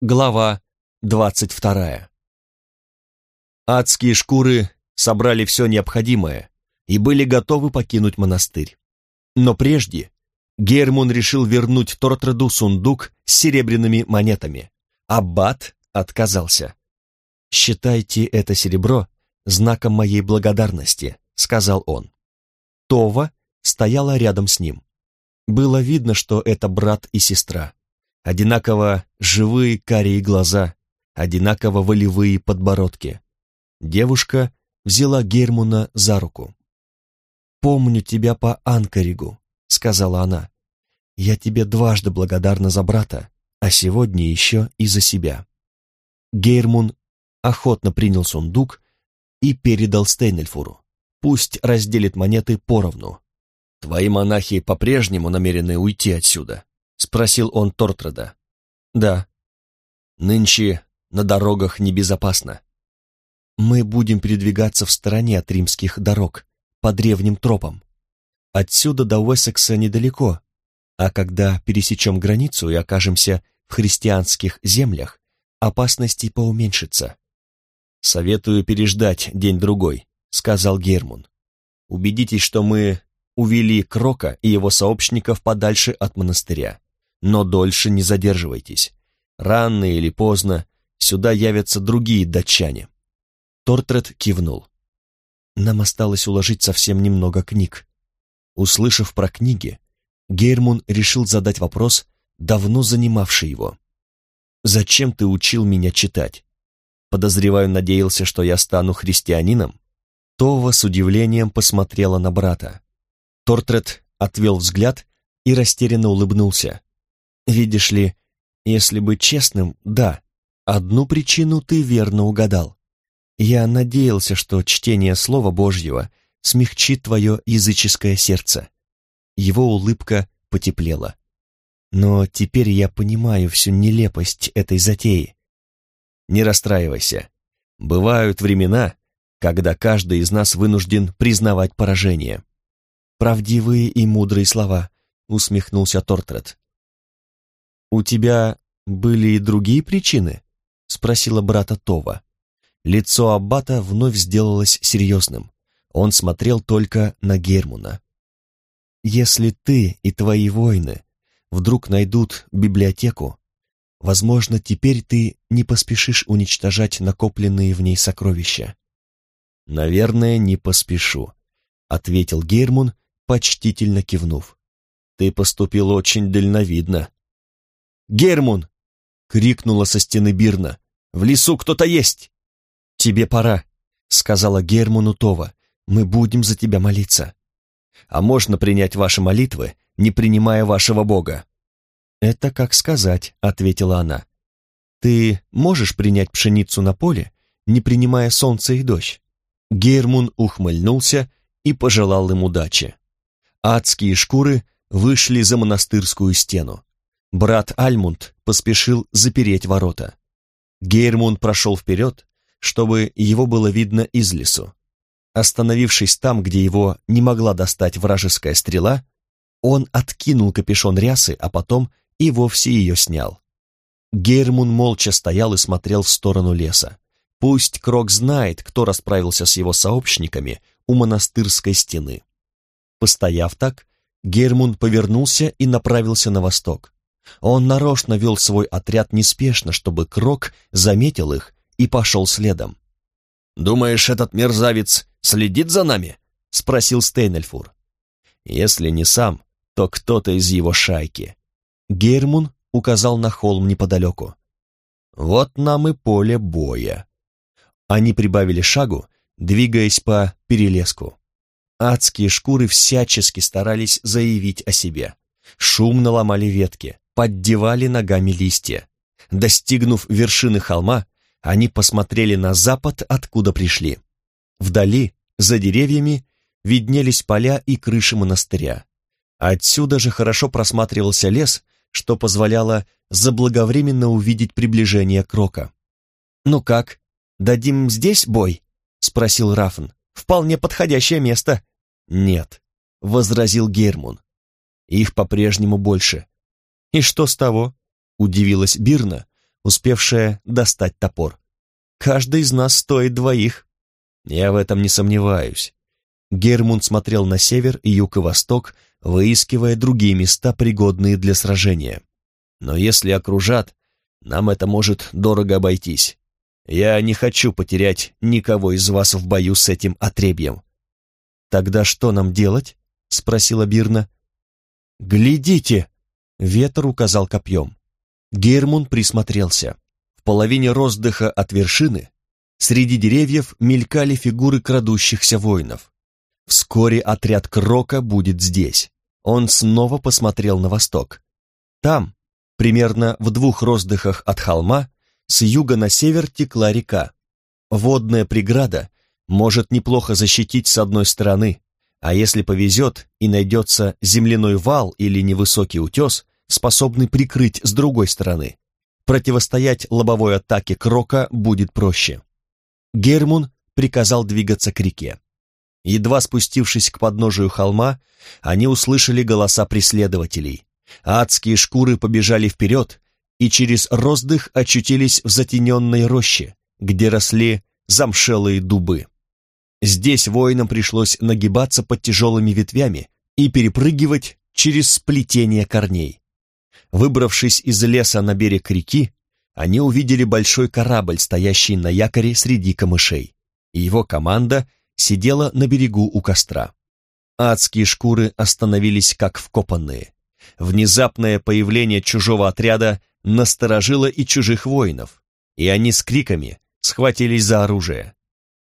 Глава двадцать вторая. Адские шкуры собрали все необходимое и были готовы покинуть монастырь. Но прежде Гермун решил вернуть Тортреду сундук с серебряными монетами. Аббат отказался. «Считайте это серебро знаком моей благодарности», — сказал он. Това стояла рядом с ним. Было видно, что это брат и сестра. Одинаково живые карие глаза, одинаково волевые подбородки. Девушка взяла Гермуна за руку. «Помню тебя по Анкаригу», — сказала она. «Я тебе дважды благодарна за брата, а сегодня еще и за себя». Гейрмун охотно принял сундук и передал Стейнельфуру. Пусть разделит монеты поровну. «Твои монахи по-прежнему намерены уйти отсюда?» — спросил он Тортреда. «Да». «Нынче на дорогах небезопасно». «Мы будем передвигаться в стороне от римских дорог, по древним тропам. Отсюда до Уэссекса недалеко, а когда пересечем границу и окажемся в христианских землях, опасности поуменьшится». «Советую переждать день-другой», — сказал Гермун. «Убедитесь, что мы увели Крока и его сообщников подальше от монастыря но дольше не задерживайтесь. Рано или поздно сюда явятся другие датчане. Тортред кивнул. Нам осталось уложить совсем немного книг. Услышав про книги, Гейрмун решил задать вопрос, давно занимавший его. «Зачем ты учил меня читать?» Подозреваю, надеялся, что я стану христианином. Това с удивлением посмотрела на брата. Тортред отвел взгляд и растерянно улыбнулся. Видишь ли, если быть честным, да, одну причину ты верно угадал. Я надеялся, что чтение Слова Божьего смягчит твое языческое сердце. Его улыбка потеплела. Но теперь я понимаю всю нелепость этой затеи. Не расстраивайся. Бывают времена, когда каждый из нас вынужден признавать поражение. Правдивые и мудрые слова, усмехнулся Тортред. «У тебя были и другие причины?» — спросила брата Това. Лицо Аббата вновь сделалось серьезным. Он смотрел только на Гермуна. «Если ты и твои воины вдруг найдут библиотеку, возможно, теперь ты не поспешишь уничтожать накопленные в ней сокровища». «Наверное, не поспешу», — ответил Гермун, почтительно кивнув. «Ты поступил очень дальновидно. Гермун!» — крикнула со стены Бирна. «В лесу кто-то есть!» «Тебе пора», — сказала Гермуну Това. «Мы будем за тебя молиться». «А можно принять ваши молитвы, не принимая вашего Бога?» «Это как сказать», — ответила она. «Ты можешь принять пшеницу на поле, не принимая солнце и дождь?» Гермун ухмыльнулся и пожелал им удачи. Адские шкуры вышли за монастырскую стену. Брат Альмунд поспешил запереть ворота. Гейрмунд прошел вперед, чтобы его было видно из лесу. Остановившись там, где его не могла достать вражеская стрела, он откинул капюшон рясы, а потом и вовсе ее снял. Гейрмун молча стоял и смотрел в сторону леса. Пусть Крок знает, кто расправился с его сообщниками у монастырской стены. Постояв так, Гермун повернулся и направился на восток. Он нарочно вел свой отряд неспешно, чтобы Крок заметил их и пошел следом. «Думаешь, этот мерзавец следит за нами?» — спросил Стейнельфур. «Если не сам, то кто-то из его шайки». Гермун указал на холм неподалеку. «Вот нам и поле боя». Они прибавили шагу, двигаясь по перелеску. Адские шкуры всячески старались заявить о себе. Шумно ломали ветки, поддевали ногами листья. Достигнув вершины холма, они посмотрели на запад, откуда пришли. Вдали, за деревьями, виднелись поля и крыши монастыря. Отсюда же хорошо просматривался лес, что позволяло заблаговременно увидеть приближение Крока. «Ну как, дадим здесь бой?» — спросил Рафн. «Вполне подходящее место». «Нет», — возразил Гермун. «Их по-прежнему больше. «И что с того?» — удивилась Бирна, успевшая достать топор. «Каждый из нас стоит двоих». «Я в этом не сомневаюсь». Гермунд смотрел на север, юг и восток, выискивая другие места, пригодные для сражения. «Но если окружат, нам это может дорого обойтись. Я не хочу потерять никого из вас в бою с этим отребьем». «Тогда что нам делать?» — спросила Бирна. «Глядите!» — ветер указал копьем. Гермун присмотрелся. В половине роздыха от вершины среди деревьев мелькали фигуры крадущихся воинов. Вскоре отряд Крока будет здесь. Он снова посмотрел на восток. Там, примерно в двух роздыхах от холма, с юга на север текла река. Водная преграда может неплохо защитить с одной стороны, а если повезет и найдется земляной вал или невысокий утес, способный прикрыть с другой стороны, противостоять лобовой атаке Крока будет проще. Гермун приказал двигаться к реке. Едва спустившись к подножию холма, они услышали голоса преследователей. Адские шкуры побежали вперед и через роздых очутились в затененной роще, где росли замшелые дубы. Здесь воинам пришлось нагибаться под тяжелыми ветвями и перепрыгивать через сплетение корней. Выбравшись из леса на берег реки, они увидели большой корабль, стоящий на якоре среди камышей, и его команда сидела на берегу у костра. Адские шкуры остановились как вкопанные. Внезапное появление чужого отряда насторожило и чужих воинов, и они с криками схватились за оружие.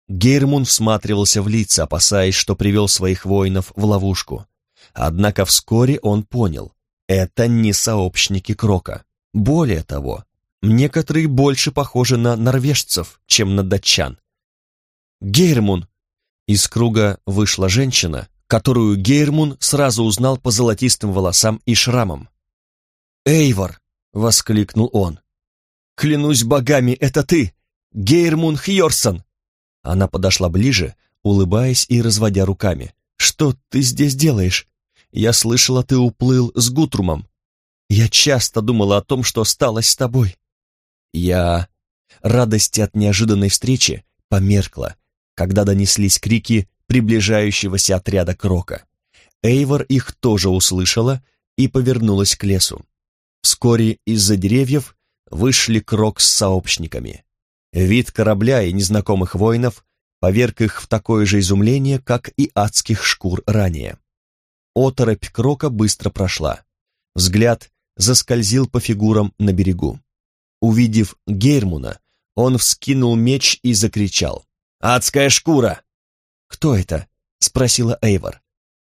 Гейрмун всматривался в лица, опасаясь, что привел своих воинов в ловушку. Однако вскоре он понял, это не сообщники Крока. Более того, некоторые больше похожи на норвежцев, чем на датчан. «Гейрмун!» Из круга вышла женщина, которую Гейрмун сразу узнал по золотистым волосам и шрамам. «Эйвор!» — воскликнул он. «Клянусь богами, это ты! Гейрмун Хьорсон!» Она подошла ближе, улыбаясь и разводя руками. «Что ты здесь делаешь? Я слышала, ты уплыл с Гутрумом. Я часто думала о том, что осталось с тобой». Я... Радость от неожиданной встречи померкла, когда донеслись крики приближающегося отряда Крока. Эйвор их тоже услышала и повернулась к лесу. Вскоре из-за деревьев вышли Крок с сообщниками. Вид корабля и незнакомых воинов поверг их в такое же изумление, как и адских шкур ранее. Оторопь Крока быстро прошла. Взгляд заскользил по фигурам на берегу. Увидев Гейрмуна, он вскинул меч и закричал. «Адская шкура!» «Кто это?» — спросила Эйвор.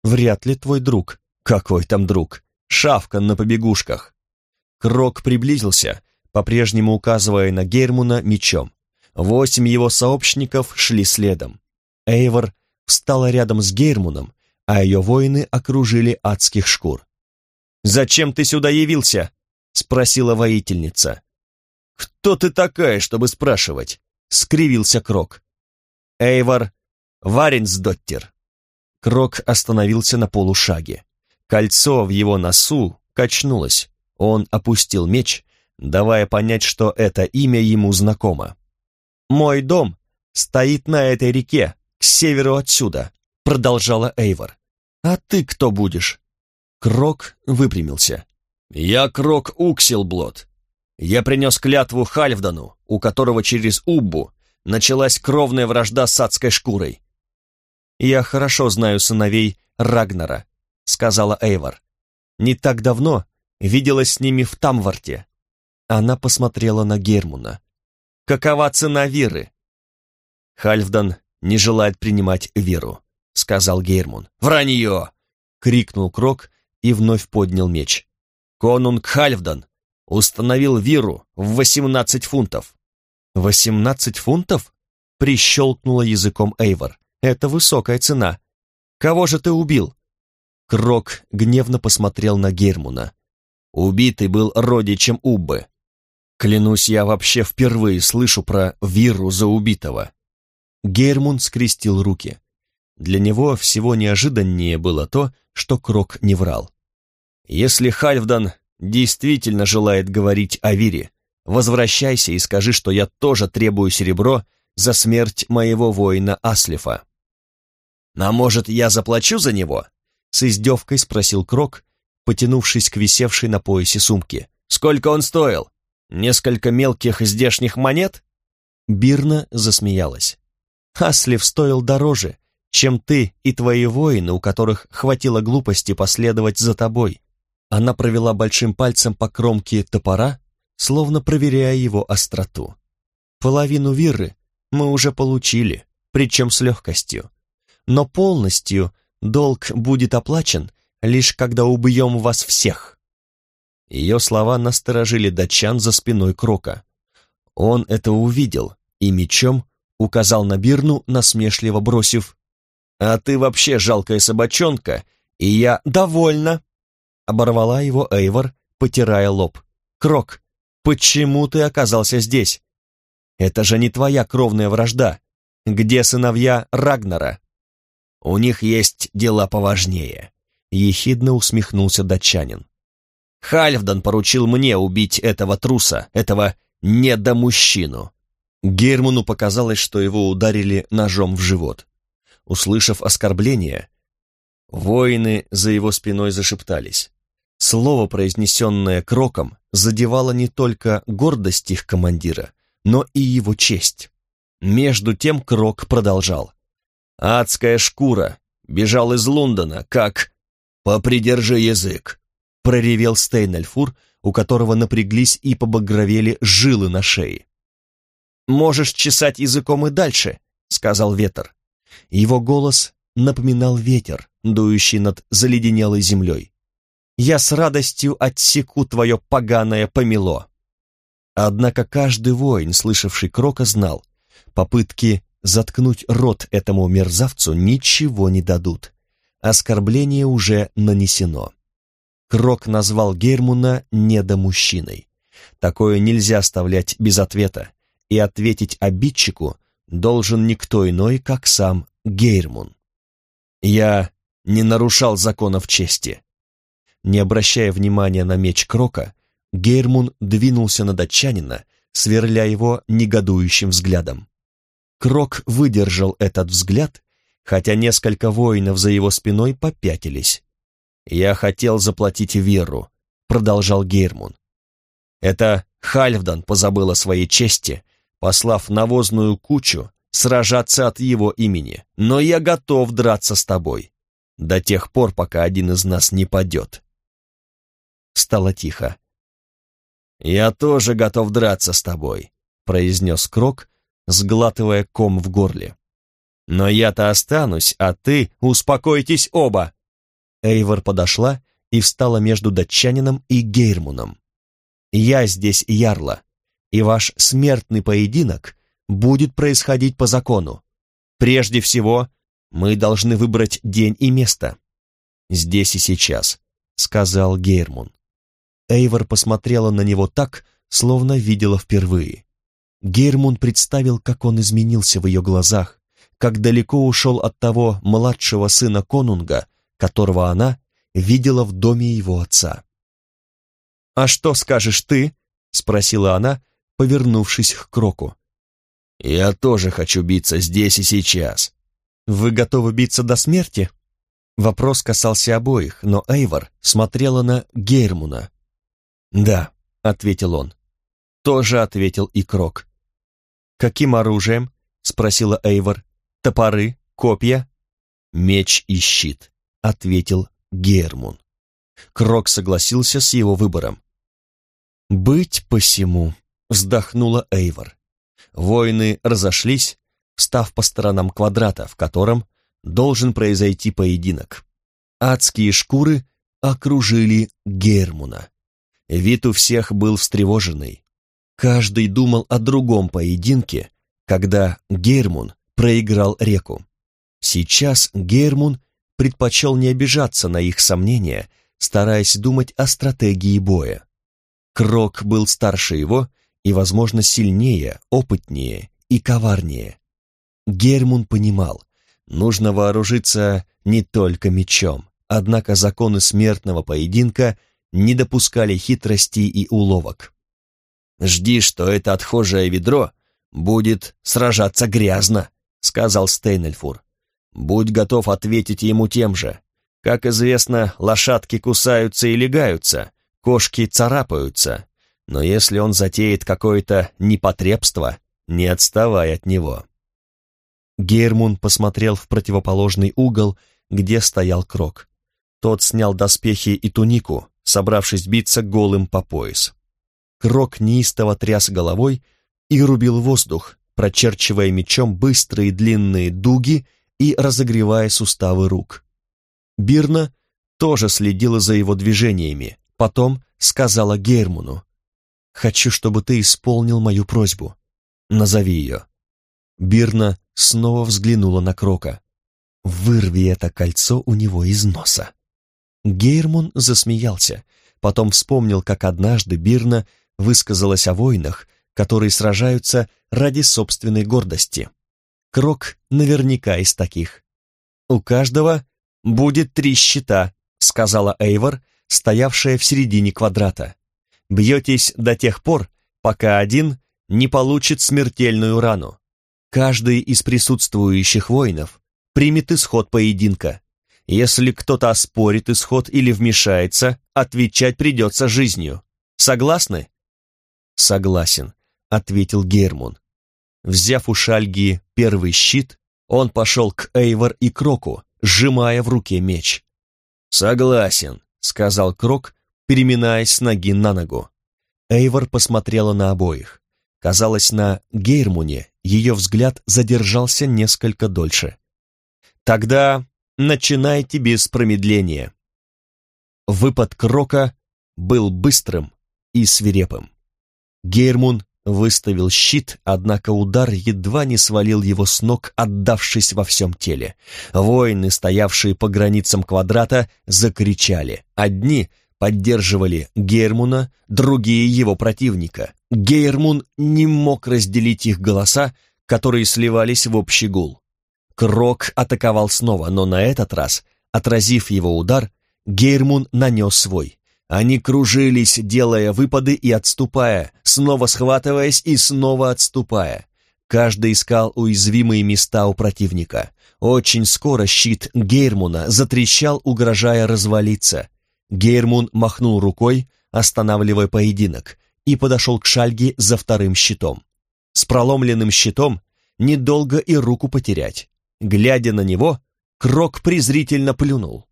«Вряд ли твой друг». «Какой там друг? Шавка на побегушках». Крок приблизился, по-прежнему указывая на Гейрмуна мечом. Восемь его сообщников шли следом. Эйвор встала рядом с Гейрмуном, а ее воины окружили адских шкур. «Зачем ты сюда явился?» — спросила воительница. «Кто ты такая, чтобы спрашивать?» — скривился Крок. Эйвор Варенсдоттер. Крок остановился на полушаге. Кольцо в его носу качнулось. Он опустил меч, давая понять, что это имя ему знакомо. «Мой дом стоит на этой реке, к северу отсюда», — продолжала Эйвор. «А ты кто будешь?» Крок выпрямился. «Я Крок Уксилблот. Я принес клятву Хальфдану, у которого через Уббу началась кровная вражда с адской шкурой. «Я хорошо знаю сыновей Рагнара», — сказала Эйвор. «Не так давно виделась с ними в Тамварте». Она посмотрела на Гермуна. «Какова цена веры?» «Хальфдан не желает принимать веру», — сказал Гермун. «Вранье!» — крикнул Крок и вновь поднял меч. «Конунг Хальфдан установил виру в восемнадцать фунтов. «Восемнадцать фунтов?» — прищелкнула языком Эйвор. «Это высокая цена. Кого же ты убил?» Крок гневно посмотрел на Гермуна. Убитый был родичем Уббы. Клянусь, я вообще впервые слышу про виру за убитого. Гермун скрестил руки. Для него всего неожиданнее было то, что Крок не врал. Если Хальфдан действительно желает говорить о Вире, возвращайся и скажи, что я тоже требую серебро за смерть моего воина Аслифа». «А может, я заплачу за него?» — с издевкой спросил Крок, потянувшись к висевшей на поясе сумке. «Сколько он стоил? Несколько мелких здешних монет?» Бирна засмеялась. «Аслив стоил дороже, чем ты и твои воины, у которых хватило глупости последовать за тобой». Она провела большим пальцем по кромке топора, словно проверяя его остроту. «Половину виры мы уже получили, причем с легкостью. Но полностью долг будет оплачен, лишь когда убьем вас всех». Ее слова насторожили датчан за спиной Крока. Он это увидел и мечом указал на Бирну, насмешливо бросив «А ты вообще жалкая собачонка, и я довольна!» Оборвала его Эйвор, потирая лоб. «Крок, почему ты оказался здесь? Это же не твоя кровная вражда. Где сыновья Рагнара?» «У них есть дела поважнее», — ехидно усмехнулся датчанин. «Хальфдан поручил мне убить этого труса, этого недомужчину». Герману показалось, что его ударили ножом в живот. Услышав оскорбление, воины за его спиной зашептались. Слово, произнесенное кроком, задевало не только гордость их командира, но и его честь. Между тем Крок продолжал. «Адская шкура! Бежал из Лондона, как...» «Попридержи язык!» — проревел Стейнальфур, у которого напряглись и побагровели жилы на шее. «Можешь чесать языком и дальше», — сказал ветер. Его голос напоминал ветер, дующий над заледенелой землей. «Я с радостью отсеку твое поганое помело». Однако каждый воин, слышавший Крока, знал, попытки заткнуть рот этому мерзавцу ничего не дадут. Оскорбление уже нанесено. Крок назвал Гермуна недомужчиной. Такое нельзя оставлять без ответа, и ответить обидчику должен никто иной, как сам Гейрмун. Я не нарушал законов чести. Не обращая внимания на меч Крока, Гейрмун двинулся на датчанина, сверля его негодующим взглядом. Крок выдержал этот взгляд, хотя несколько воинов за его спиной попятились. «Я хотел заплатить Веру», — продолжал Гейрмун. «Это Хальфдан позабыл о своей чести послав навозную кучу сражаться от его имени, но я готов драться с тобой, до тех пор, пока один из нас не падет. Стало тихо. «Я тоже готов драться с тобой», — произнес Крок, сглатывая ком в горле. «Но я-то останусь, а ты успокойтесь оба!» Эйвор подошла и встала между датчанином и Гейрмуном. «Я здесь ярла, и ваш смертный поединок будет происходить по закону. Прежде всего, мы должны выбрать день и место. Здесь и сейчас, сказал Гейрмун. Эйвор посмотрела на него так, словно видела впервые. Гейрмун представил, как он изменился в ее глазах, как далеко ушел от того младшего сына конунга, которого она видела в доме его отца. «А что скажешь ты?» — спросила она, повернувшись к Кроку. «Я тоже хочу биться здесь и сейчас». «Вы готовы биться до смерти?» Вопрос касался обоих, но Эйвор смотрела на Гейрмуна. «Да», — ответил он. Тоже ответил и Крок. «Каким оружием?» — спросила Эйвор. «Топоры? Копья?» «Меч и щит», — ответил Гейрмун. Крок согласился с его выбором. «Быть посему», вздохнула Эйвор. Воины разошлись, встав по сторонам квадрата, в котором должен произойти поединок. Адские шкуры окружили Гермуна. Вид у всех был встревоженный. Каждый думал о другом поединке, когда Гермун проиграл реку. Сейчас Гермун предпочел не обижаться на их сомнения, стараясь думать о стратегии боя. Крок был старше его и, возможно, сильнее, опытнее и коварнее. Гермун понимал, нужно вооружиться не только мечом, однако законы смертного поединка не допускали хитростей и уловок. Жди, что это отхожее ведро будет сражаться грязно, сказал Стейнельфур. Будь готов ответить ему тем же. Как известно, лошадки кусаются и легаются, кошки царапаются. Но если он затеет какое-то непотребство, не отставай от него. Гейрмун посмотрел в противоположный угол, где стоял Крок. Тот снял доспехи и тунику, собравшись биться голым по пояс. Крок неистово тряс головой и рубил воздух, прочерчивая мечом быстрые длинные дуги и разогревая суставы рук. Бирна тоже следила за его движениями, потом сказала Гейрмуну, «Хочу, чтобы ты исполнил мою просьбу. Назови ее». Бирна снова взглянула на Крока. «Вырви это кольцо у него из носа». Гейрмун засмеялся, потом вспомнил, как однажды Бирна высказалась о воинах, которые сражаются ради собственной гордости. Крок наверняка из таких. «У каждого будет три щита», — сказала Эйвор, стоявшая в середине квадрата. «Бьетесь до тех пор, пока один не получит смертельную рану. Каждый из присутствующих воинов примет исход поединка. Если кто-то оспорит исход или вмешается, отвечать придется жизнью. Согласны? Согласен, ответил Гермун. Взяв у Шальги первый щит, он пошел к Эйвор и Кроку, сжимая в руке меч. «Согласен», — сказал Крок, переминаясь с ноги на ногу. Эйвор посмотрела на обоих. Казалось, на Гейрмуне ее взгляд задержался несколько дольше. «Тогда начинайте без промедления». Выпад Крока был быстрым и свирепым. Гейрмун выставил щит, однако удар едва не свалил его с ног, отдавшись во всем теле. Воины, стоявшие по границам квадрата, закричали. Одни — поддерживали Гейрмуна, другие его противника. Гейрмун не мог разделить их голоса, которые сливались в общий гул. Крок атаковал снова, но на этот раз, отразив его удар, Гейрмун нанес свой. Они кружились, делая выпады и отступая, снова схватываясь и снова отступая. Каждый искал уязвимые места у противника. Очень скоро щит Гейрмуна затрещал, угрожая развалиться. Гейрмун махнул рукой, останавливая поединок, и подошел к Шальге за вторым щитом. С проломленным щитом недолго и руку потерять. Глядя на него, Крок презрительно плюнул.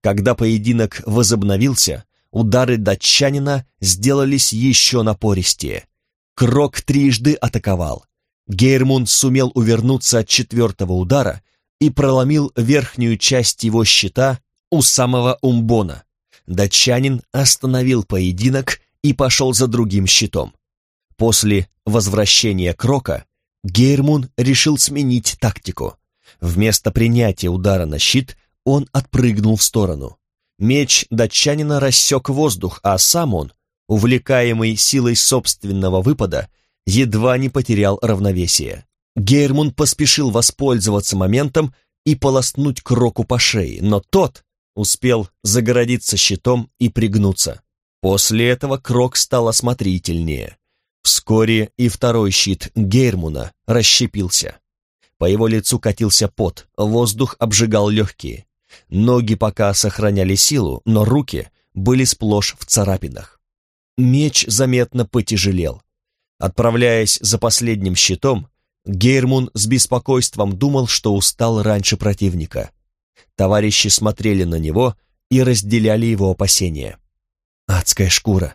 Когда поединок возобновился, удары датчанина сделались еще напористее. Крок трижды атаковал. Гейрмун сумел увернуться от четвертого удара и проломил верхнюю часть его щита у самого умбона датчанин остановил поединок и пошел за другим щитом. После возвращения Крока Гейрмун решил сменить тактику. Вместо принятия удара на щит он отпрыгнул в сторону. Меч датчанина рассек воздух, а сам он, увлекаемый силой собственного выпада, едва не потерял равновесие. Гейрмун поспешил воспользоваться моментом и полоснуть Кроку по шее, но тот, успел загородиться щитом и пригнуться. После этого Крок стал осмотрительнее. Вскоре и второй щит Гейрмуна расщепился. По его лицу катился пот, воздух обжигал легкие. Ноги пока сохраняли силу, но руки были сплошь в царапинах. Меч заметно потяжелел. Отправляясь за последним щитом, Гейрмун с беспокойством думал, что устал раньше противника. Товарищи смотрели на него и разделяли его опасения. «Адская шкура!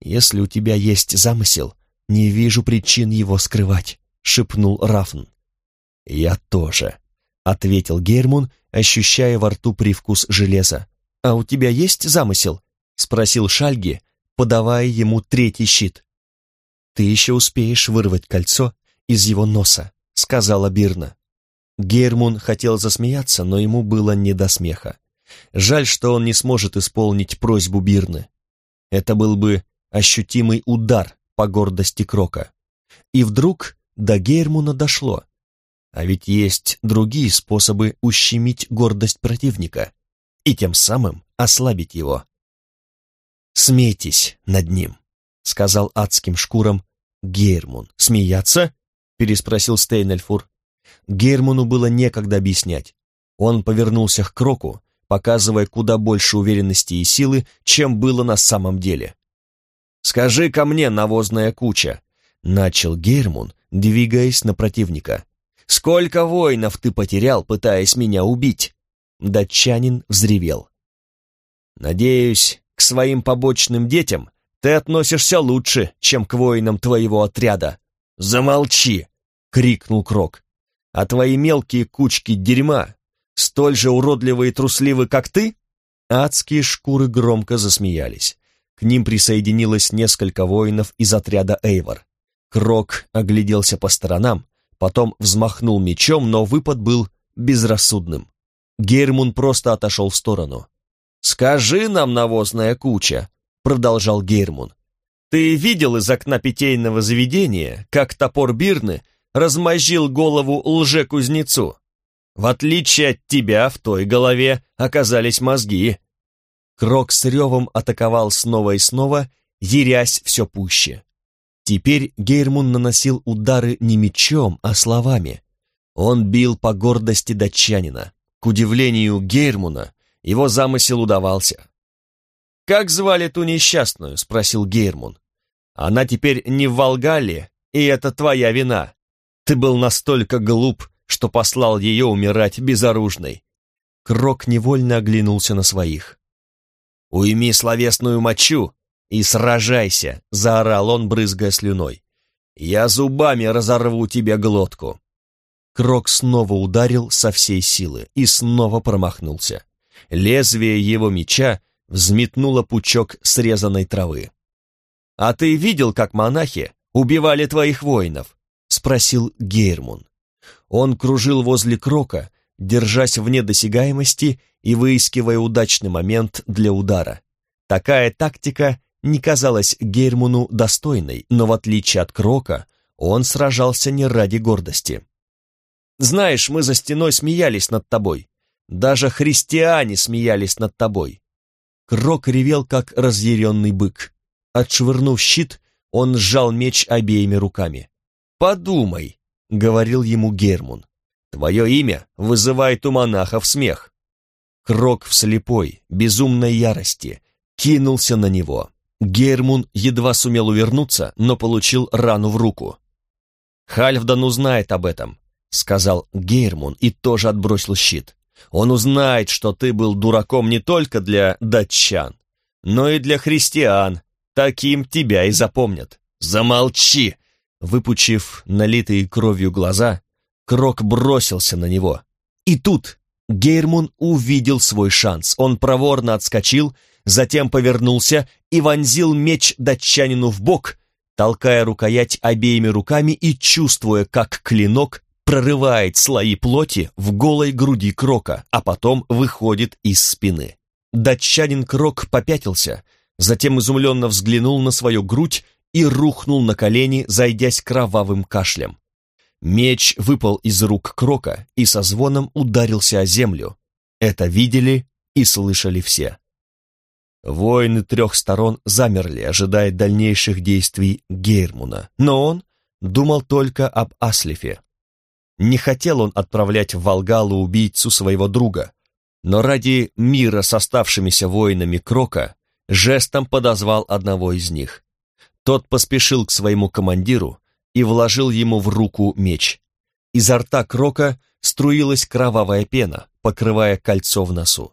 Если у тебя есть замысел, не вижу причин его скрывать», — шепнул Рафн. «Я тоже», — ответил Гермун, ощущая во рту привкус железа. «А у тебя есть замысел?» — спросил Шальги, подавая ему третий щит. «Ты еще успеешь вырвать кольцо из его носа», — сказала Бирна. Гейрмун хотел засмеяться, но ему было не до смеха. Жаль, что он не сможет исполнить просьбу Бирны. Это был бы ощутимый удар по гордости Крока. И вдруг до Гейрмуна дошло. А ведь есть другие способы ущемить гордость противника и тем самым ослабить его. «Смейтесь над ним», — сказал адским шкурам Гейрмун. «Смеяться?» — переспросил Стейнельфур. Гейрмуну было некогда объяснять. Он повернулся к Кроку, показывая куда больше уверенности и силы, чем было на самом деле. «Скажи ко мне, навозная куча!» — начал Гейрмун, двигаясь на противника. «Сколько воинов ты потерял, пытаясь меня убить?» Датчанин взревел. «Надеюсь, к своим побочным детям ты относишься лучше, чем к воинам твоего отряда. Замолчи!» — крикнул Крок. «А твои мелкие кучки дерьма столь же уродливы и трусливы, как ты?» Адские шкуры громко засмеялись. К ним присоединилось несколько воинов из отряда Эйвор. Крок огляделся по сторонам, потом взмахнул мечом, но выпад был безрассудным. Гейрмун просто отошел в сторону. «Скажи нам, навозная куча, продолжал Гейрмун. «Ты видел из окна питейного заведения, как топор Бирны размозжил голову лже-кузнецу? В отличие от тебя, в той голове оказались мозги». Крок с ревом атаковал снова и снова, ярясь все пуще. Теперь Гейрмун наносил удары не мечом, а словами. Он бил по гордости датчанина. К удивлению Гейрмуна, его замысел удавался. «Как звали ту несчастную?» — спросил Гейрмун. «Она теперь не в Волгале, и это твоя вина. Ты был настолько глуп, что послал ее умирать безоружной». Крок невольно оглянулся на своих. «Уйми словесную мочу и сражайся!» — заорал он, брызгая слюной. «Я зубами разорву тебе глотку!» Крок снова ударил со всей силы и снова промахнулся. Лезвие его меча взметнула пучок срезанной травы. «А ты видел, как монахи убивали твоих воинов?» — спросил Гейрмун. Он кружил возле Крока, держась вне досягаемости и выискивая удачный момент для удара. Такая тактика не казалась Гейрмуну достойной, но в отличие от Крока, он сражался не ради гордости. «Знаешь, мы за стеной смеялись над тобой. Даже христиане смеялись над тобой. Крок ревел, как разъяренный бык. Отшвырнув щит, он сжал меч обеими руками. «Подумай», — говорил ему Гермун, — «твое имя вызывает у монахов смех». Крок в слепой, безумной ярости кинулся на него. Гермун едва сумел увернуться, но получил рану в руку. «Хальфдан узнает об этом», — сказал Гейрмун и тоже отбросил щит. Он узнает, что ты был дураком не только для датчан, но и для христиан. Таким тебя и запомнят. Замолчи!» Выпучив налитые кровью глаза, Крок бросился на него. И тут Гейрмун увидел свой шанс. Он проворно отскочил, затем повернулся и вонзил меч датчанину в бок, толкая рукоять обеими руками и чувствуя, как клинок прорывает слои плоти в голой груди Крока, а потом выходит из спины. Датчанин Крок попятился, затем изумленно взглянул на свою грудь и рухнул на колени, зайдясь кровавым кашлем. Меч выпал из рук Крока и со звоном ударился о землю. Это видели и слышали все. Воины трех сторон замерли, ожидая дальнейших действий Гейрмуна, но он думал только об Аслифе. Не хотел он отправлять в Волгалу убийцу своего друга, но ради мира с оставшимися воинами Крока жестом подозвал одного из них. Тот поспешил к своему командиру и вложил ему в руку меч. Изо рта Крока струилась кровавая пена, покрывая кольцо в носу.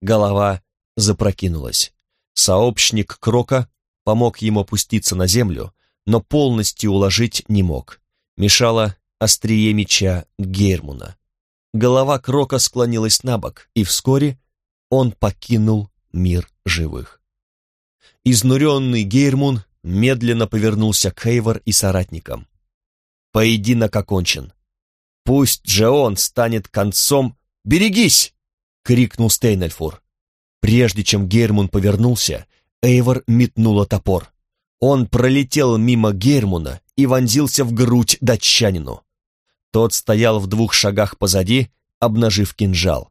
Голова запрокинулась. Сообщник Крока помог ему опуститься на землю, но полностью уложить не мог. Мешала острие меча Гейрмуна. Голова Крока склонилась на бок, и вскоре он покинул мир живых. Изнуренный Гейрмун медленно повернулся к Хейвор и соратникам. Поединок окончен. Пусть же он станет концом... «Берегись!» — крикнул Стейнельфур. Прежде чем Гейрмун повернулся, Эйвор метнула топор. Он пролетел мимо Гейрмуна и вонзился в грудь датчанину. Тот стоял в двух шагах позади, обнажив кинжал.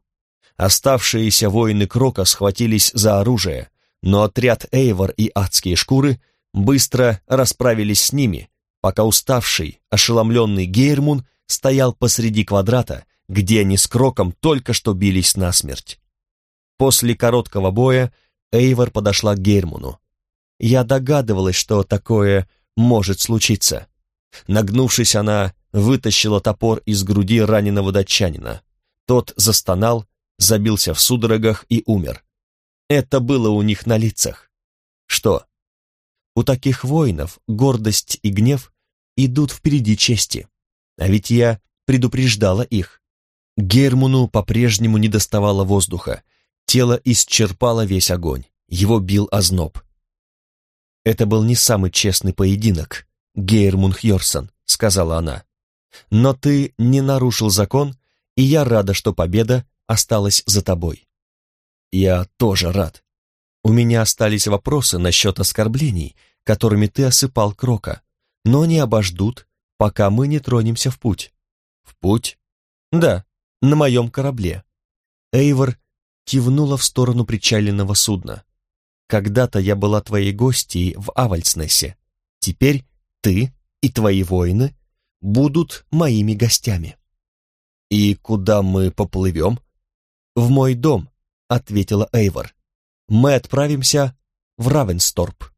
Оставшиеся воины Крока схватились за оружие, но отряд Эйвор и адские шкуры быстро расправились с ними, пока уставший, ошеломленный Гейрмун стоял посреди квадрата, где они с Кроком только что бились насмерть. После короткого боя Эйвор подошла к Гейрмуну. Я догадывалась, что такое может случиться. Нагнувшись, она вытащила топор из груди раненого датчанина. Тот застонал, забился в судорогах и умер. Это было у них на лицах. Что? У таких воинов гордость и гнев идут впереди чести. А ведь я предупреждала их. Гермуну по-прежнему не доставало воздуха. Тело исчерпало весь огонь. Его бил озноб. «Это был не самый честный поединок, Гейрмун Хьорсон», — сказала она. «Но ты не нарушил закон, и я рада, что победа осталась за тобой». «Я тоже рад. У меня остались вопросы насчет оскорблений, которыми ты осыпал Крока, но они обождут, пока мы не тронемся в путь». «В путь?» «Да, на моем корабле». Эйвор кивнула в сторону причаленного судна. Когда-то я была твоей гостьей в Авальснесе. Теперь ты и твои воины будут моими гостями». «И куда мы поплывем?» «В мой дом», — ответила Эйвор. «Мы отправимся в Равенсторп».